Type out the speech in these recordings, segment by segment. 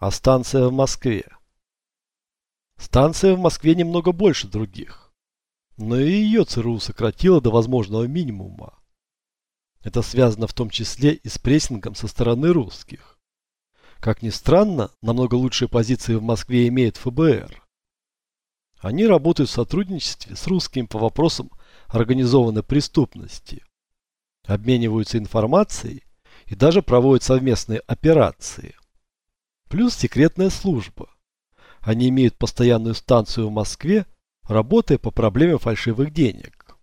А станция в Москве? Станция в Москве немного больше других. Но и ее ЦРУ сократила до возможного минимума. Это связано в том числе и с прессингом со стороны русских. Как ни странно, намного лучшие позиции в Москве имеет ФБР. Они работают в сотрудничестве с русскими по вопросам организованной преступности, обмениваются информацией и даже проводят совместные операции. Плюс секретная служба. Они имеют постоянную станцию в Москве, работая по проблеме фальшивых денег.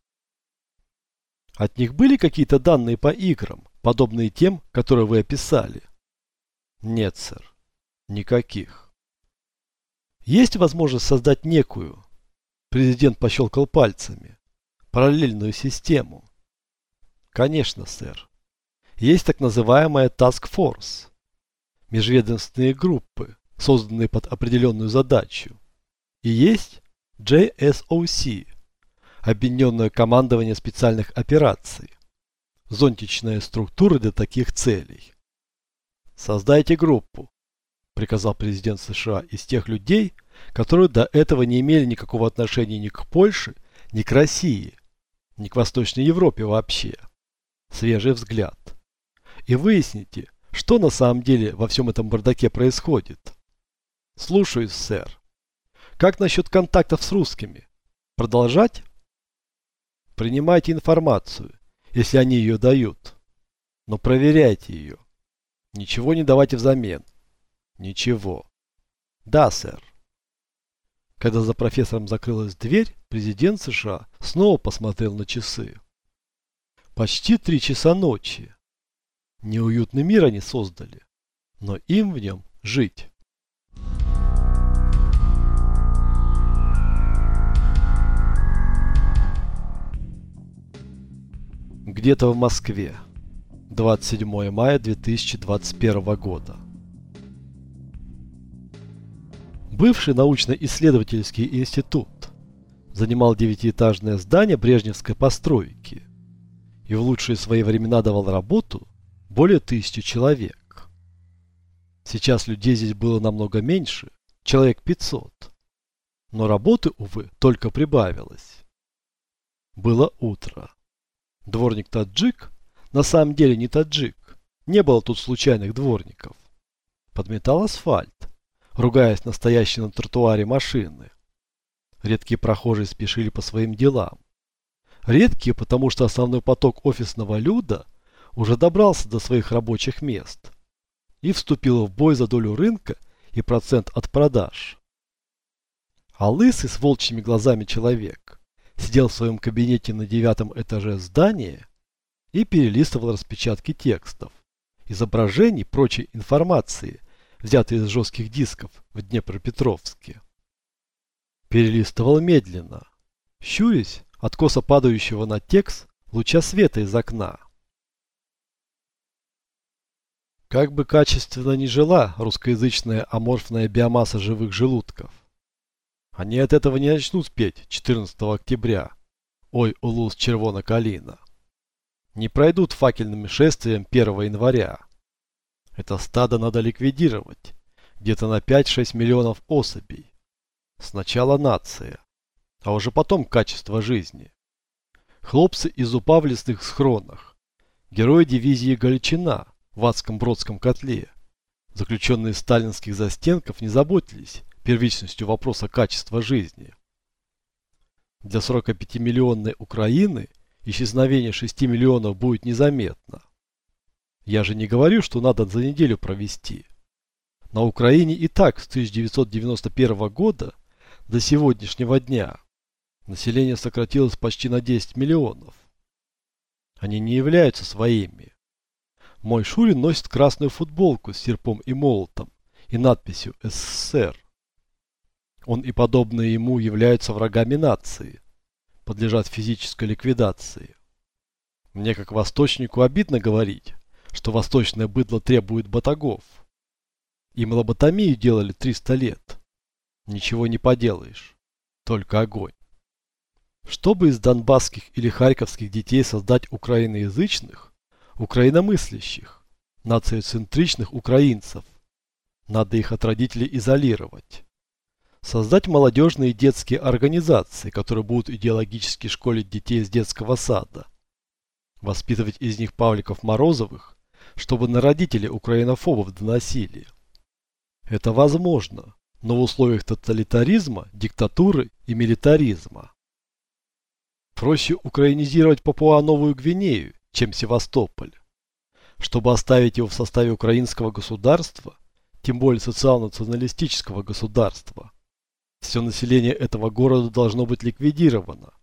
От них были какие-то данные по играм, подобные тем, которые вы описали? Нет, сэр. Никаких. Есть возможность создать некую, президент пощелкал пальцами, параллельную систему? Конечно, сэр. Есть так называемая Task Force. Межведомственные группы, созданные под определенную задачу. И есть JSOC, Объединенное командование специальных операций. Зонтичная структура для таких целей. Создайте группу, приказал президент США из тех людей, которые до этого не имели никакого отношения ни к Польше, ни к России, ни к Восточной Европе вообще. Свежий взгляд. И выясните, что на самом деле во всем этом бардаке происходит. Слушаюсь, сэр. Как насчет контактов с русскими? Продолжать? Принимайте информацию, если они ее дают. Но проверяйте ее. Ничего не давайте взамен. Ничего. Да, сэр. Когда за профессором закрылась дверь, президент США снова посмотрел на часы. Почти три часа ночи. Неуютный мир они создали, но им в нем жить. Где-то в Москве. 27 мая 2021 года. Бывший научно-исследовательский институт занимал девятиэтажное здание брежневской постройки и в лучшие свои времена давал работу более тысячи человек. Сейчас людей здесь было намного меньше, человек 500. Но работы, увы, только прибавилось. Было утро. Дворник Таджик на самом деле не таджик. Не было тут случайных дворников. Подметал асфальт, ругаясь на стоящие на тротуаре машины. Редкие прохожие спешили по своим делам. Редкие, потому что основной поток офисного люда уже добрался до своих рабочих мест и вступил в бой за долю рынка и процент от продаж. А лысый с волчьими глазами человек сидел в своем кабинете на девятом этаже здания и перелистывал распечатки текстов, изображений прочей информации, взятой из жестких дисков в Днепропетровске. Перелистывал медленно, щурясь от косо падающего на текст луча света из окна. Как бы качественно ни жила русскоязычная аморфная биомасса живых желудков, они от этого не начнут петь 14 октября «Ой, улус червона калина» не пройдут факельным шествием 1 января. Это стадо надо ликвидировать, где-то на 5-6 миллионов особей. Сначала нация, а уже потом качество жизни. Хлопцы из упа в лесных схронах, герои дивизии Галичина в адском бродском котле, заключенные сталинских застенков не заботились первичностью вопроса качества жизни. Для 45-миллионной Украины исчезновение 6 миллионов будет незаметно. Я же не говорю, что надо за неделю провести. На Украине и так с 1991 года до сегодняшнего дня население сократилось почти на 10 миллионов. Они не являются своими. Мой Шурин носит красную футболку с серпом и молотом и надписью «СССР». Он и подобные ему являются врагами нации – подлежат физической ликвидации. Мне как восточнику обидно говорить, что восточное быдло требует батагов. Им лоботомию делали 300 лет. Ничего не поделаешь. Только огонь. Чтобы из донбасских или харьковских детей создать украиноязычных, украиномыслящих, нациоцентричных украинцев, Надо их от родителей изолировать. Создать молодежные детские организации, которые будут идеологически школить детей из детского сада. Воспитывать из них Павликов-Морозовых, чтобы на родителей украинофобов доносили. Это возможно, но в условиях тоталитаризма, диктатуры и милитаризма. Проще украинизировать Папуа-Новую Гвинею, чем Севастополь. Чтобы оставить его в составе украинского государства, тем более социал-националистического государства, все население этого города должно быть ликвидировано,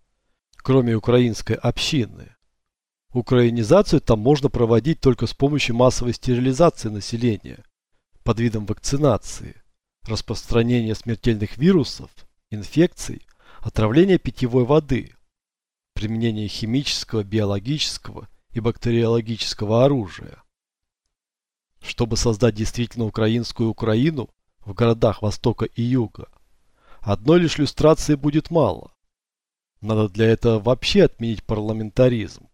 кроме украинской общины. Украинизацию там можно проводить только с помощью массовой стерилизации населения под видом вакцинации, распространения смертельных вирусов, инфекций, отравления питьевой воды, применения химического, биологического и бактериологического оружия. Чтобы создать действительно украинскую Украину в городах Востока и Юга, одной лишь иллюстрации будет мало. Надо для этого вообще отменить парламентаризм,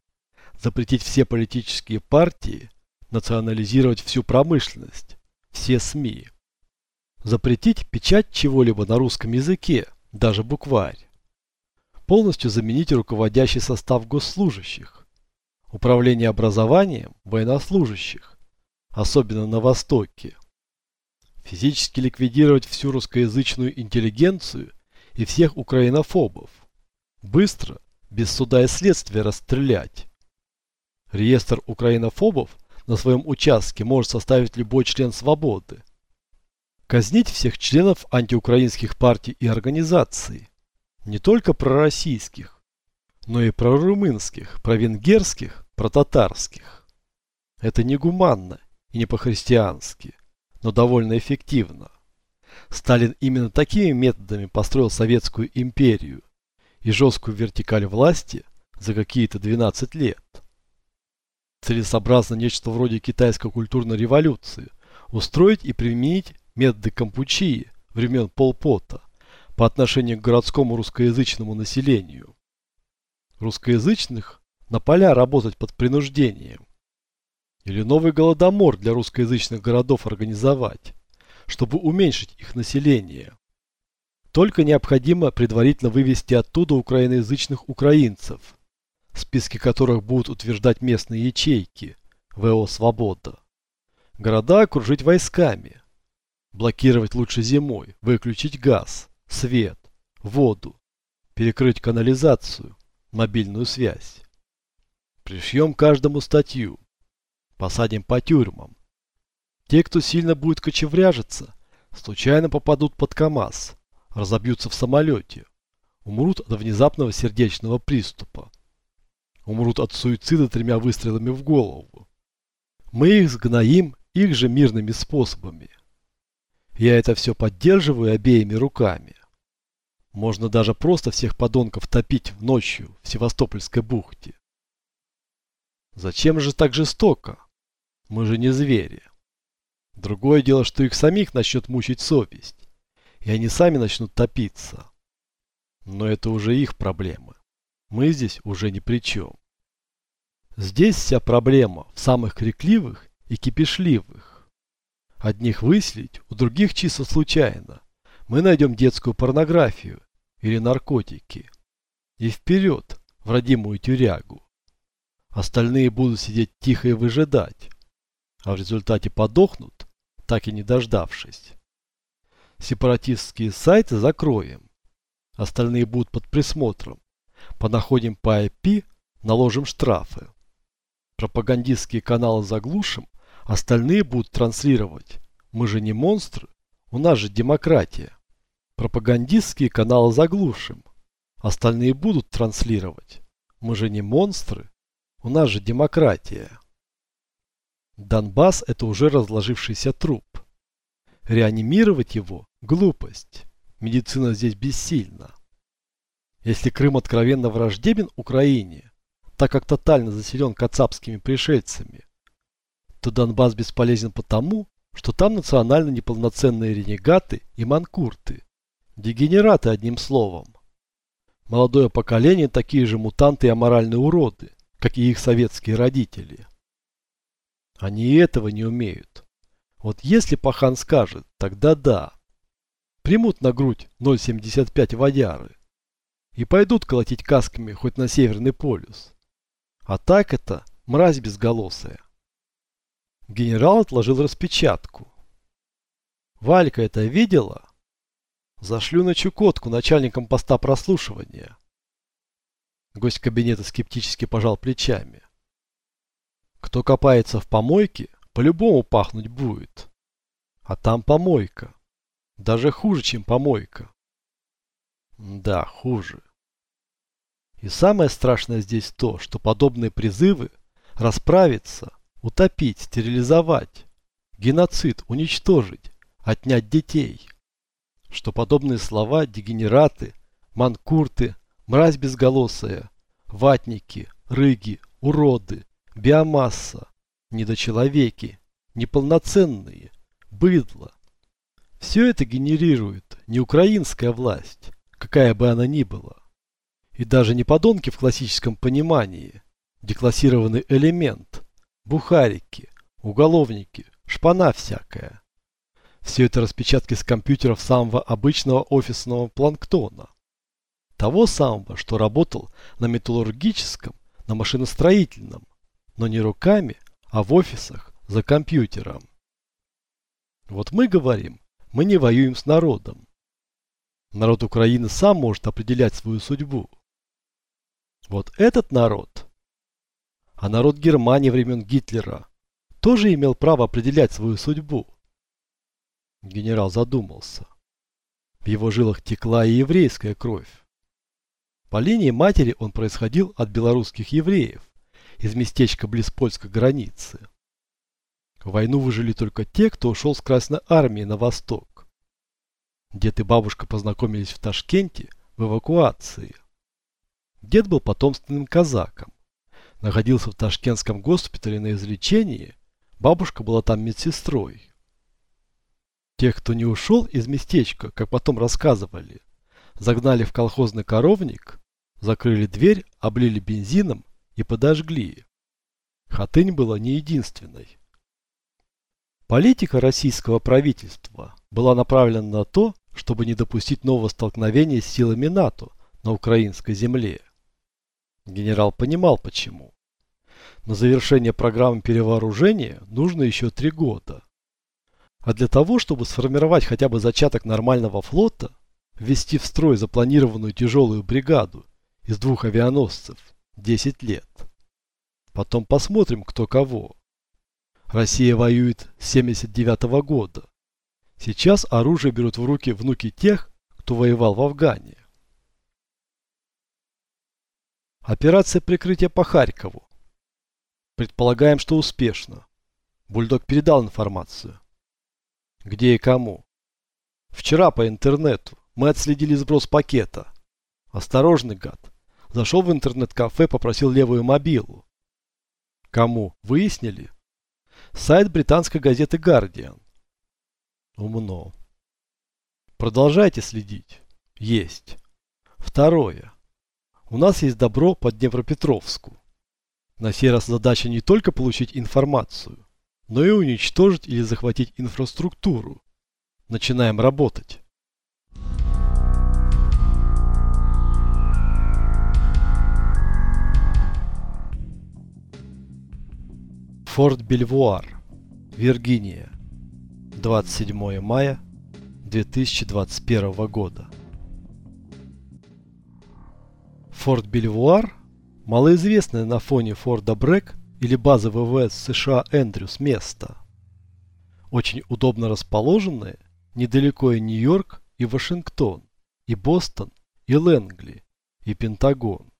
запретить все политические партии, национализировать всю промышленность, все СМИ. Запретить печать чего-либо на русском языке, даже букварь. Полностью заменить руководящий состав госслужащих. Управление образованием военнослужащих, особенно на Востоке. Физически ликвидировать всю русскоязычную интеллигенцию и всех украинофобов. Быстро, без суда и следствия расстрелять. Реестр украинофобов на своем участке может составить любой член свободы. Казнить всех членов антиукраинских партий и организаций. Не только пророссийских, но и прорумынских, провенгерских, протатарских. Это негуманно и не по-христиански, но довольно эффективно. Сталин именно такими методами построил Советскую империю и жесткую вертикаль власти за какие-то 12 лет. Целесообразно нечто вроде китайской культурной революции устроить и применить методы Кампучии времен Полпота по отношению к городскому русскоязычному населению. Русскоязычных на поля работать под принуждением или новый голодомор для русскоязычных городов организовать, чтобы уменьшить их население. Только необходимо предварительно вывести оттуда украиноязычных украинцев, списки которых будут утверждать местные ячейки ВО «Свобода». Города окружить войсками. Блокировать лучше зимой, выключить газ, свет, воду, перекрыть канализацию, мобильную связь. Пришьем каждому статью, посадим по тюрьмам. Те, кто сильно будет кочевряжиться, случайно попадут под КАМАЗ, разобьются в самолете, умрут от внезапного сердечного приступа. Умрут от суицида тремя выстрелами в голову. Мы их сгноим их же мирными способами. Я это все поддерживаю обеими руками. Можно даже просто всех подонков топить ночью в Севастопольской бухте. Зачем же так жестоко? Мы же не звери. Другое дело, что их самих начнет мучить совесть, и они сами начнут топиться. Но это уже их проблемы. Мы здесь уже ни при чем. Здесь вся проблема в самых крикливых и кипишливых. Одних выслить, у других чисто случайно. Мы найдем детскую порнографию или наркотики. И вперед, в родимую тюрягу. Остальные будут сидеть тихо и выжидать а в результате подохнут, так и не дождавшись. Сепаратистские сайты закроем. Остальные будут под присмотром. Понаходим по IP, наложим штрафы. Пропагандистские каналы заглушим, остальные будут транслировать. Мы же не монстры, у нас же демократия. Пропагандистские каналы заглушим. Остальные будут транслировать. Мы же не монстры, у нас же демократия. Донбасс – это уже разложившийся труп. Реанимировать его – глупость. Медицина здесь бессильна. Если Крым откровенно враждебен Украине, так как тотально заселен кацапскими пришельцами, то Донбасс бесполезен потому, что там национально неполноценные ренегаты и манкурты. Дегенераты одним словом. Молодое поколение такие же мутанты и аморальные уроды, как и их советские родители. Они и этого не умеют. Вот если пахан скажет, тогда да. Примут на грудь 0,75 водяры. И пойдут колотить касками хоть на Северный полюс. А так это мразь безголосая. Генерал отложил распечатку. Валька это видела? Зашлю на Чукотку начальником поста прослушивания. Гость кабинета скептически пожал плечами. Кто копается в помойке, по-любому пахнуть будет. А там помойка. Даже хуже, чем помойка. Да, хуже. И самое страшное здесь то, что подобные призывы расправиться, утопить, стерилизовать, геноцид, уничтожить, отнять детей. Что подобные слова дегенераты, манкурты, мразь безголосая, ватники, рыги, уроды, биомасса, недочеловеки, неполноценные, быдло. Все это генерирует не украинская власть, какая бы она ни была, и даже не подонки в классическом понимании, деклассированный элемент, бухарики, уголовники, шпана всякая. Все это распечатки с компьютеров самого обычного офисного планктона. Того самого, что работал на металлургическом, на машиностроительном, но не руками, а в офисах, за компьютером. Вот мы говорим, мы не воюем с народом. Народ Украины сам может определять свою судьбу. Вот этот народ, а народ Германии времен Гитлера, тоже имел право определять свою судьбу. Генерал задумался. В его жилах текла и еврейская кровь. По линии матери он происходил от белорусских евреев из местечка близ польской границы. В войну выжили только те, кто ушел с Красной Армии на восток. Дед и бабушка познакомились в Ташкенте в эвакуации. Дед был потомственным казаком. Находился в Ташкентском госпитале на излечении, бабушка была там медсестрой. Тех, кто не ушел из местечка, как потом рассказывали, загнали в колхозный коровник, закрыли дверь, облили бензином и подожгли. Хатынь была не единственной. Политика российского правительства была направлена на то, чтобы не допустить нового столкновения с силами НАТО на украинской земле. Генерал понимал почему. На завершение программы перевооружения нужно еще три года. А для того, чтобы сформировать хотя бы зачаток нормального флота, ввести в строй запланированную тяжелую бригаду из двух авианосцев 10 лет. Потом посмотрим, кто кого. Россия воюет с 79 -го года. Сейчас оружие берут в руки внуки тех, кто воевал в Афгане. Операция прикрытия по Харькову. Предполагаем, что успешно. Бульдог передал информацию. Где и кому? Вчера по интернету мы отследили сброс пакета. Осторожный гад. Зашел в интернет-кафе, попросил левую мобилу. Кому? Выяснили? Сайт британской газеты Guardian. Умно. Продолжайте следить. Есть. Второе. У нас есть добро по Днепропетровску. На сей раз задача не только получить информацию, но и уничтожить или захватить инфраструктуру. Начинаем работать. Форт Бельвуар, Виргиния, 27 мая 2021 года. Форт Бельвуар, малоизвестное на фоне Форда Брэк или базы ВВС США Эндрюс место. Очень удобно расположенные, недалеко и Нью-Йорк, и Вашингтон, и Бостон, и Лэнгли, и Пентагон.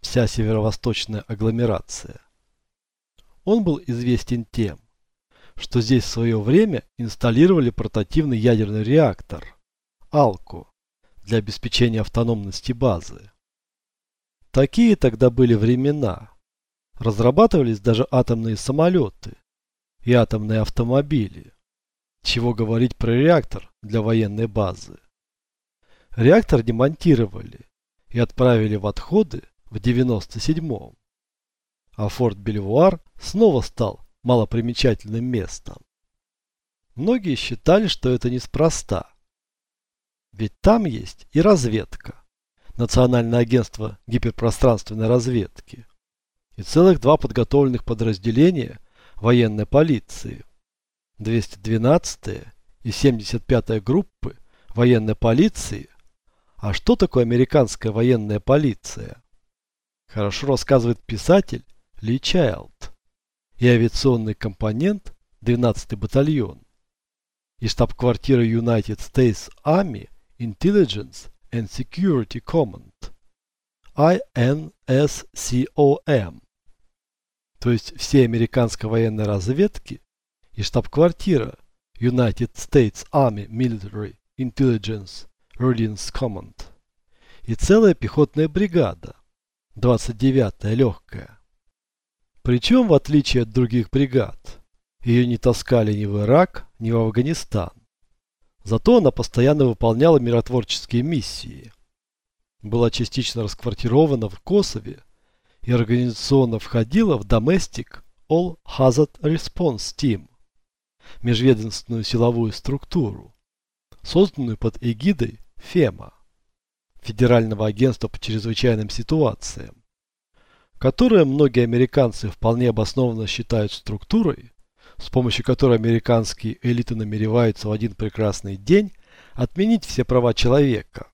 Вся северо-восточная агломерация. Он был известен тем, что здесь в свое время инсталлировали портативный ядерный реактор «Алко» для обеспечения автономности базы. Такие тогда были времена. Разрабатывались даже атомные самолеты и атомные автомобили. Чего говорить про реактор для военной базы. Реактор демонтировали и отправили в отходы в 97-м. А форт Бельвуар снова стал малопримечательным местом. Многие считали, что это неспроста. Ведь там есть и разведка. Национальное агентство гиперпространственной разведки. И целых два подготовленных подразделения военной полиции. 212 и 75 группы военной полиции. А что такое американская военная полиция? Хорошо рассказывает писатель Ли Чайлд. И авиационный компонент 12-й батальон. И штаб-квартира United States Army Intelligence and Security Command. INSCOM. То есть все американской военной разведки и штаб-квартира United States Army Military Intelligence Readiness Command и целая пехотная бригада, 29-я легкая. Причем, в отличие от других бригад, ее не таскали ни в Ирак, ни в Афганистан. Зато она постоянно выполняла миротворческие миссии. Была частично расквартирована в Косове и организационно входила в Domestic All Hazard Response Team, межведомственную силовую структуру, созданную под эгидой ФЕМА, Федерального агентства по чрезвычайным ситуациям, которое многие американцы вполне обоснованно считают структурой, с помощью которой американские элиты намереваются в один прекрасный день отменить все права человека,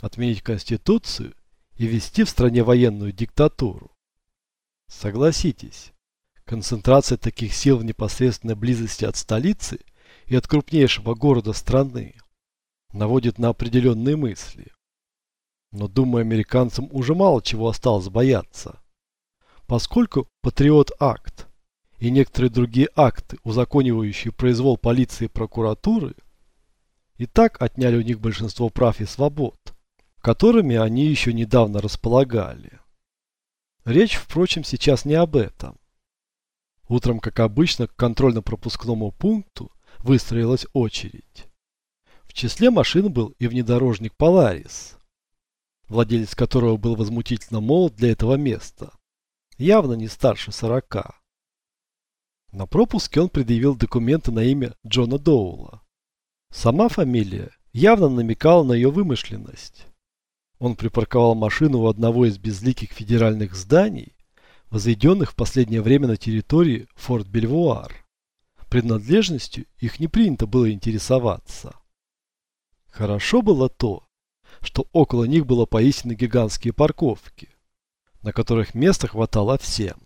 отменить Конституцию и ввести в стране военную диктатуру. Согласитесь, концентрация таких сил в непосредственной близости от столицы и от крупнейшего города страны наводит на определенные мысли. Но, думаю, американцам уже мало чего осталось бояться. Поскольку Патриот-акт и некоторые другие акты, узаконивающие произвол полиции и прокуратуры, и так отняли у них большинство прав и свобод, которыми они еще недавно располагали. Речь, впрочем, сейчас не об этом. Утром, как обычно, к контрольно-пропускному пункту выстроилась очередь. В числе машин был и внедорожник Polaris, владелец которого был возмутительно молод для этого места, явно не старше сорока. На пропуске он предъявил документы на имя Джона Доула. Сама фамилия явно намекала на ее вымышленность. Он припарковал машину у одного из безликих федеральных зданий, возведенных в последнее время на территории Форт Бельвуар. Принадлежностью их не принято было интересоваться. Хорошо было то, что около них было поистине гигантские парковки, на которых места хватало всем.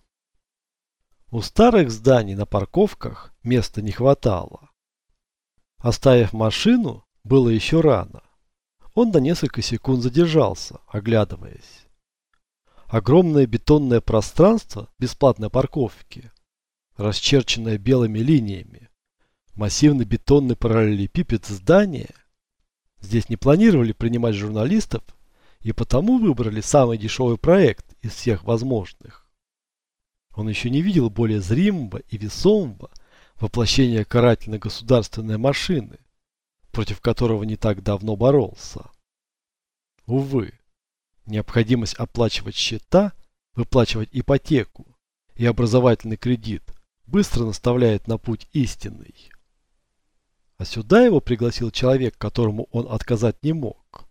У старых зданий на парковках места не хватало. Оставив машину, было еще рано. Он на несколько секунд задержался, оглядываясь. Огромное бетонное пространство бесплатной парковки, расчерченное белыми линиями, массивный бетонный параллелепипед здания. Здесь не планировали принимать журналистов и потому выбрали самый дешевый проект из всех возможных. Он еще не видел более зримого и весомого воплощения карательной государственной машины, против которого не так давно боролся. Увы, необходимость оплачивать счета, выплачивать ипотеку и образовательный кредит быстро наставляет на путь истинный. А сюда его пригласил человек, которому он отказать не мог.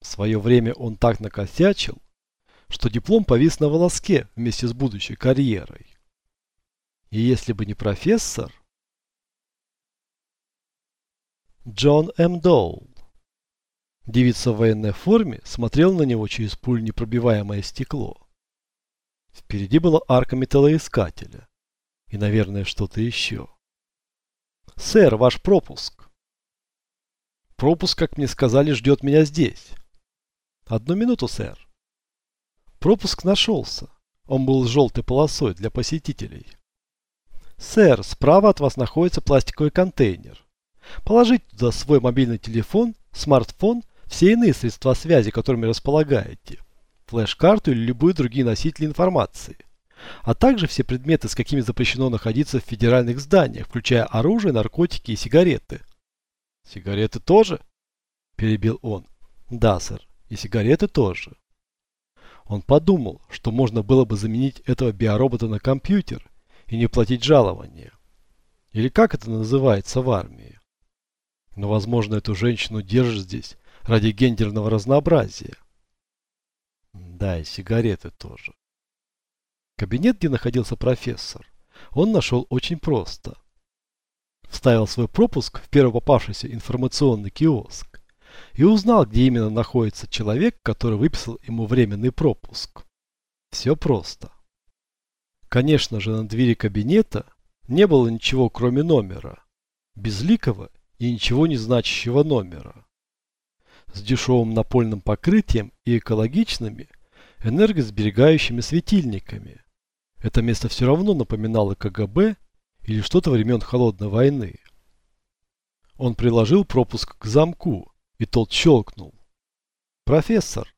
В свое время он так накосячил, что диплом повис на волоске вместе с будущей карьерой. И если бы не профессор... Джон М. Доул. Девица в военной форме смотрела на него через пуль непробиваемое стекло. Впереди была арка металлоискателя. И, наверное, что-то еще. «Сэр, ваш пропуск!» «Пропуск, как мне сказали, ждет меня здесь». «Одну минуту, сэр». Пропуск нашелся. Он был с желтой полосой для посетителей. Сэр, справа от вас находится пластиковый контейнер. Положите туда свой мобильный телефон, смартфон, все иные средства связи, которыми располагаете, флеш-карту или любые другие носители информации, а также все предметы, с какими запрещено находиться в федеральных зданиях, включая оружие, наркотики и сигареты. Сигареты тоже? Перебил он. Да, сэр, и сигареты тоже. Он подумал, что можно было бы заменить этого биоробота на компьютер и не платить жалования. Или как это называется в армии. Но, возможно, эту женщину держат здесь ради гендерного разнообразия. Да, и сигареты тоже. Кабинет, где находился профессор, он нашел очень просто. Вставил свой пропуск в первый попавшийся информационный киоск и узнал, где именно находится человек, который выписал ему временный пропуск. Все просто. Конечно же, на двери кабинета не было ничего, кроме номера. Безликого и ничего не значащего номера. С дешевым напольным покрытием и экологичными, энергосберегающими светильниками. Это место все равно напоминало КГБ или что-то времен Холодной войны. Он приложил пропуск к замку, и тот щелкнул. «Профессор!»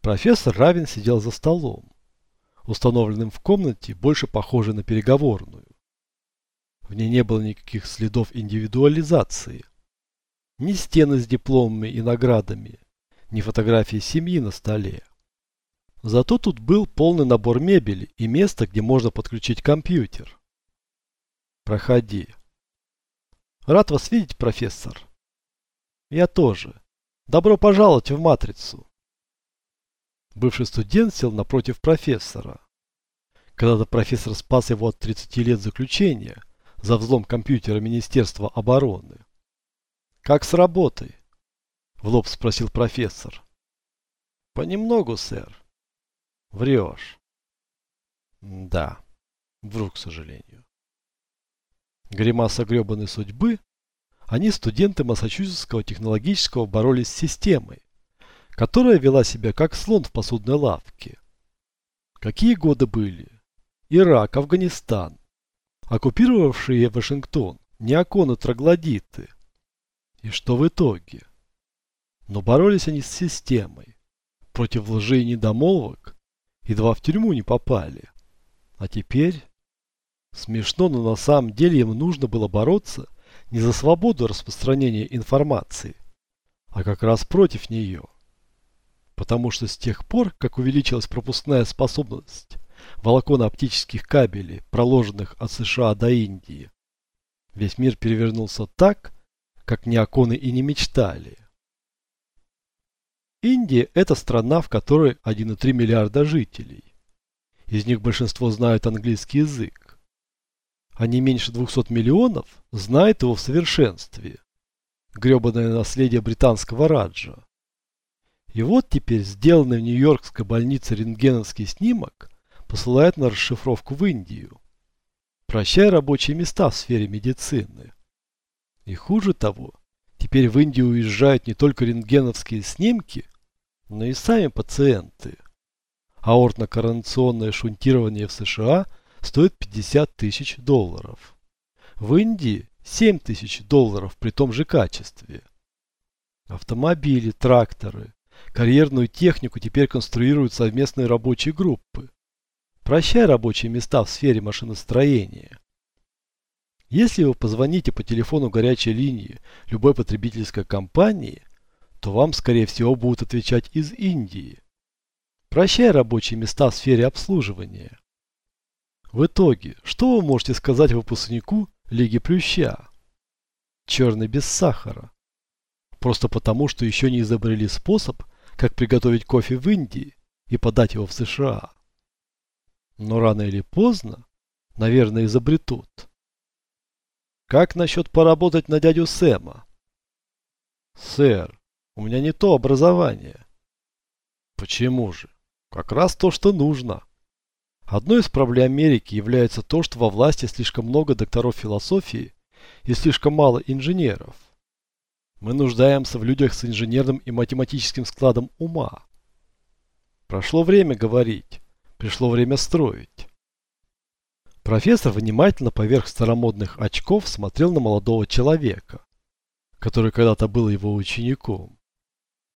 Профессор Равин сидел за столом, установленным в комнате, больше похожей на переговорную. В ней не было никаких следов индивидуализации. Ни стены с дипломами и наградами, ни фотографии семьи на столе. Зато тут был полный набор мебели и место, где можно подключить компьютер. Проходи. Рад вас видеть, профессор. Я тоже. Добро пожаловать в Матрицу. Бывший студент сел напротив профессора. Когда-то профессор спас его от 30 лет заключения за взлом компьютера Министерства обороны. «Как с работой?» – в лоб спросил профессор. «Понемногу, сэр». «Врешь». «Да, вру, к сожалению». Гримаса гребаной судьбы, они, студенты Массачусетского технологического, боролись с системой, которая вела себя как слон в посудной лавке. Какие годы были? Ирак, Афганистан, оккупировавшие Вашингтон, неоконы троглодиты. И что в итоге? Но боролись они с системой. Против лжи и недомолвок едва в тюрьму не попали. А теперь... Смешно, но на самом деле им нужно было бороться не за свободу распространения информации, а как раз против нее. Потому что с тех пор, как увеличилась пропускная способность волоконно-оптических кабелей, проложенных от США до Индии, весь мир перевернулся так, как неоконы и не мечтали. Индия – это страна, в которой 1,3 миллиарда жителей. Из них большинство знают английский язык. А не меньше 200 миллионов знают его в совершенстве. Гребаное наследие британского раджа. И вот теперь сделанный в Нью-Йоркской больнице рентгеновский снимок посылают на расшифровку в Индию. Прощай рабочие места в сфере медицины. И хуже того, теперь в Индию уезжают не только рентгеновские снимки, но и сами пациенты. Аортно-коронационное шунтирование в США стоит 50 тысяч долларов. В Индии 7 тысяч долларов при том же качестве. Автомобили, тракторы, карьерную технику теперь конструируют совместные рабочие группы. Прощай рабочие места в сфере машиностроения. Если вы позвоните по телефону горячей линии любой потребительской компании, то вам, скорее всего, будут отвечать из Индии. Прощай рабочие места в сфере обслуживания. В итоге, что вы можете сказать выпускнику Лиги Плюща? Черный без сахара. Просто потому, что еще не изобрели способ, как приготовить кофе в Индии и подать его в США. Но рано или поздно, наверное, изобретут. Как насчет поработать на дядю Сэма? Сэр, у меня не то образование. Почему же? Как раз то, что нужно. Одной из проблем Америки является то, что во власти слишком много докторов философии и слишком мало инженеров. Мы нуждаемся в людях с инженерным и математическим складом ума. Прошло время говорить, пришло время строить. Профессор внимательно поверх старомодных очков смотрел на молодого человека, который когда-то был его учеником.